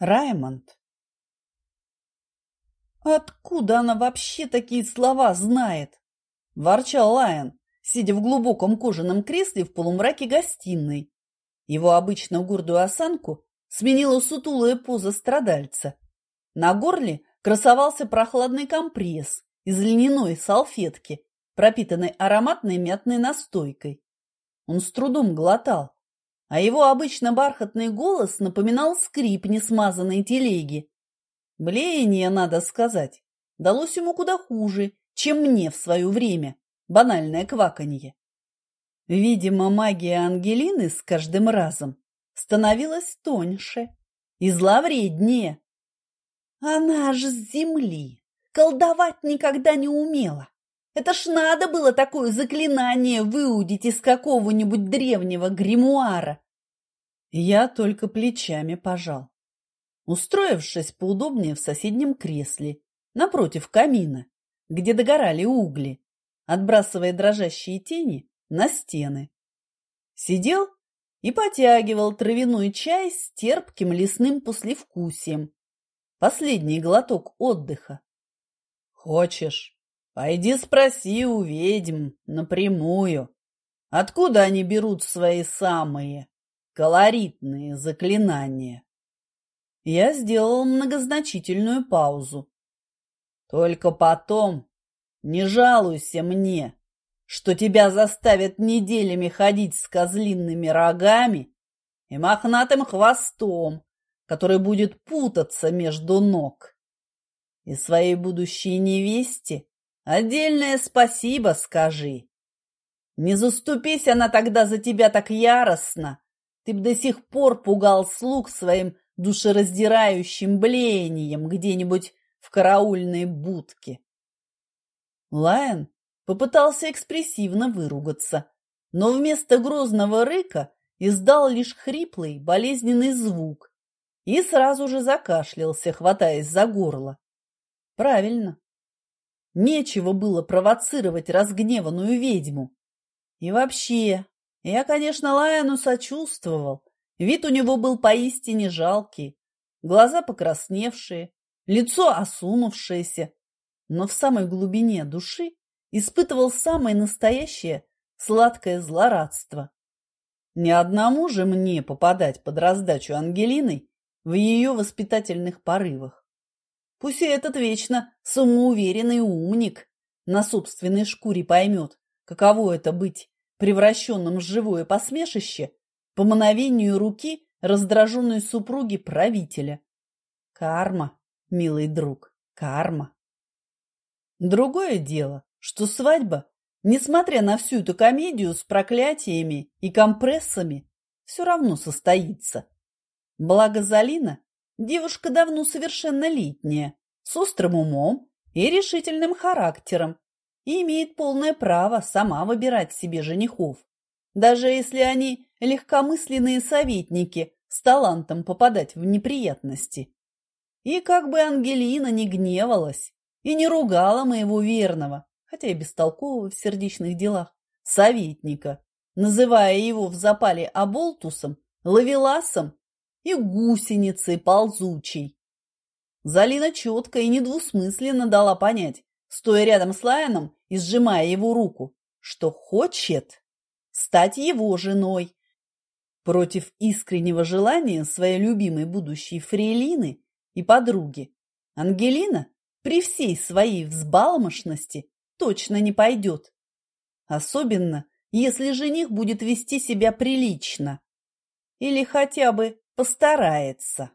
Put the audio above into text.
Раймонд. «Откуда она вообще такие слова знает?» – ворчал Лайон, сидя в глубоком кожаном кресле в полумраке гостиной. Его обычно гордую осанку сменила сутулая поза страдальца. На горле красовался прохладный компресс из льняной салфетки, пропитанной ароматной мятной настойкой. Он с трудом глотал, а его обычно бархатный голос напоминал скрип несмазанной телеги. Блеяние, надо сказать, далось ему куда хуже, чем мне в свое время, банальное кваканье. Видимо, магия Ангелины с каждым разом становилась тоньше и зловреднее. Она же с земли, колдовать никогда не умела. Это ж надо было такое заклинание выудить из какого-нибудь древнего гримуара. Я только плечами пожал, устроившись поудобнее в соседнем кресле, напротив камина, где догорали угли, отбрасывая дрожащие тени на стены. Сидел и потягивал травяной чай с терпким лесным послевкусием. Последний глоток отдыха. «Хочешь?» Пойди спроси у ведьм напрямую, откуда они берут свои самые колоритные заклинания. Я сделал многозначительную паузу. Только потом не жалуйся мне, что тебя заставят неделями ходить с козлиными рогами и мохнатым хвостом, который будет путаться между ног. И своей будущей невесте Отдельное спасибо скажи. Не заступись она тогда за тебя так яростно, ты б до сих пор пугал слуг своим душераздирающим блеянием где-нибудь в караульной будке. Лайон попытался экспрессивно выругаться, но вместо грозного рыка издал лишь хриплый, болезненный звук и сразу же закашлялся, хватаясь за горло. Правильно. Нечего было провоцировать разгневанную ведьму. И вообще, я, конечно, Лайону сочувствовал. Вид у него был поистине жалкий. Глаза покрасневшие, лицо осунувшееся. Но в самой глубине души испытывал самое настоящее сладкое злорадство. Ни одному же мне попадать под раздачу Ангелины в ее воспитательных порывах. Пусть и этот вечно самоуверенный умник на собственной шкуре поймет, каково это быть превращенным в живое посмешище по мановению руки раздраженной супруги правителя. Карма, милый друг, карма. Другое дело, что свадьба, несмотря на всю эту комедию с проклятиями и компрессами, все равно состоится. Благо Залина Девушка давно совершеннолетняя, с острым умом и решительным характером, и имеет полное право сама выбирать себе женихов, даже если они легкомысленные советники с талантом попадать в неприятности. И как бы Ангелина не гневалась и не ругала моего верного, хотя и бестолкового в сердечных делах, советника, называя его в запале оболтусом, лавеласом и гусеницей ползучей. Залина четко и недвусмысленно дала понять, стоя рядом с Лайоном и сжимая его руку, что хочет стать его женой. Против искреннего желания своей любимой будущей фрейлины и подруги Ангелина при всей своей взбалмошности точно не пойдет. Особенно, если жених будет вести себя прилично или хотя бы постарается.